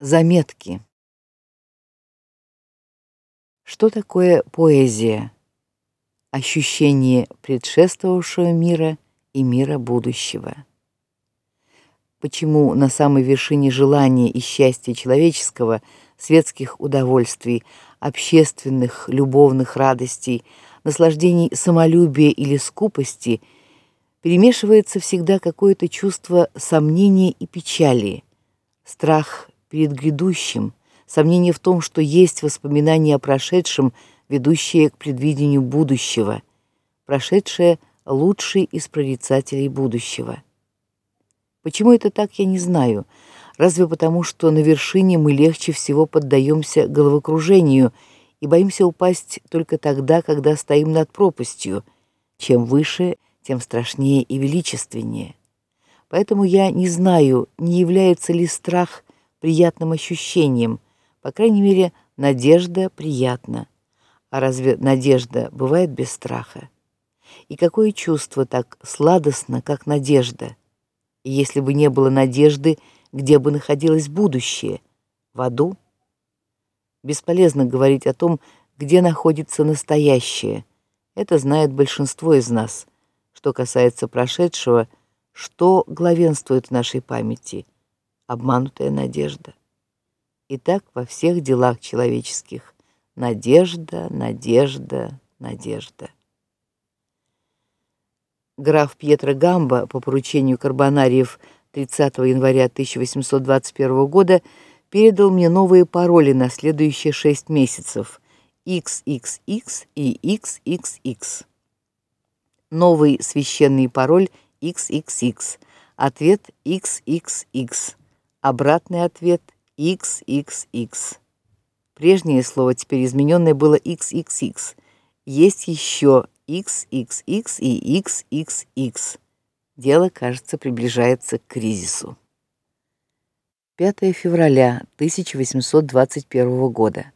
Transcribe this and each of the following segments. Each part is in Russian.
Заметки. Что такое поэзия? Ощущение предшествовавшего мира и мира будущего. Почему на самой вершине желания и счастья человеческого, светских удовольствий, общественных любовных радостей, наслаждений самолюбия или скупости перемешивается всегда какое-то чувство сомнения и печали, страх перед грядущим, сомнение в том, что есть воспоминания о прошедшем, ведущие к предвидению будущего. Прошедшее лучший из прорицателей будущего. Почему это так, я не знаю. Разве потому, что на вершине мы легче всего поддаемся головокружению и боимся упасть только тогда, когда стоим над пропастью. Чем выше, тем страшнее и величественнее. Поэтому я не знаю, не является ли страх приятным ощущением. По крайней мере, надежда приятна. А разве надежда бывает без страха? И какое чувство так сладостно, как надежда? И если бы не было надежды, где бы находилось будущее? В аду? Бесполезно говорить о том, где находится настоящее. Это знает большинство из нас. Что касается прошедшего, что главенствует в нашей памяти? Обманутая надежда. И так во всех делах человеческих надежда, надежда, надежда. Граф Пьетро Гамба по поручению Карбонариев 30 января 1821 года передал мне новые пароли на следующие шесть месяцев XXX и XXX. Новый священный пароль XXX, ответ XXX обратный ответ XXX. Прежнее слово теперь измененное было XXX. Есть еще XXX и XXX. Дело, кажется, приближается к кризису. 5 февраля 1821 года.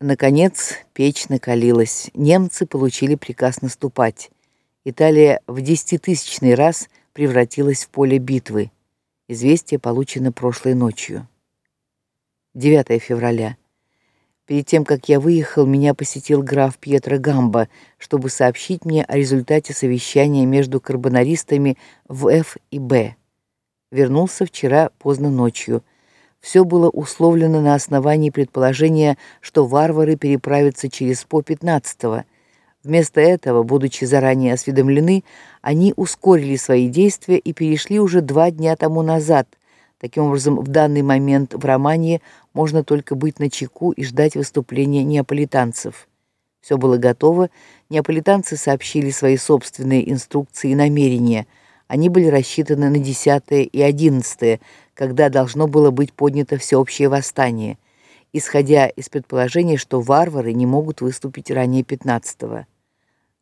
Наконец, печь накалилась. Немцы получили приказ наступать. Италия в десятитысячный раз превратилась в поле битвы. Известие получено прошлой ночью. 9 февраля. Перед тем, как я выехал, меня посетил граф Пьетро Гамба, чтобы сообщить мне о результате совещания между карбонаристами в Ф и Б. Вернулся вчера поздно ночью. Все было условлено на основании предположения, что варвары переправятся через По 15 Вместо этого, будучи заранее осведомлены, они ускорили свои действия и перешли уже два дня тому назад. Таким образом, в данный момент в Романии можно только быть на чеку и ждать выступления неаполитанцев. Все было готово, неаполитанцы сообщили свои собственные инструкции и намерения. Они были рассчитаны на 10 и 11, когда должно было быть поднято всеобщее восстание, исходя из предположения, что варвары не могут выступить ранее 15 -го.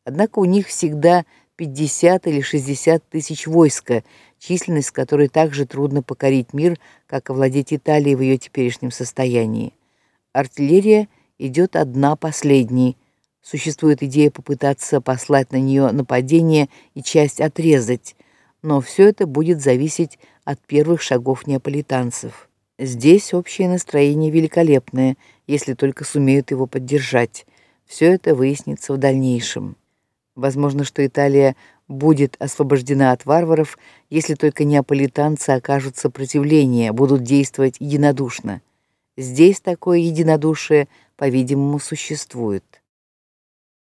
Однако у них всегда 50 или 60 тысяч войска, численность которой так же трудно покорить мир, как овладеть Италией в ее теперешнем состоянии. Артиллерия идет одна последней. Существует идея попытаться послать на нее нападение и часть отрезать, но все это будет зависеть от первых шагов неаполитанцев. Здесь общее настроение великолепное, если только сумеют его поддержать. Все это выяснится в дальнейшем. Возможно, что Италия будет освобождена от варваров, если только неаполитанцы окажут сопротивление, будут действовать единодушно. Здесь такое единодушие, по-видимому, существует.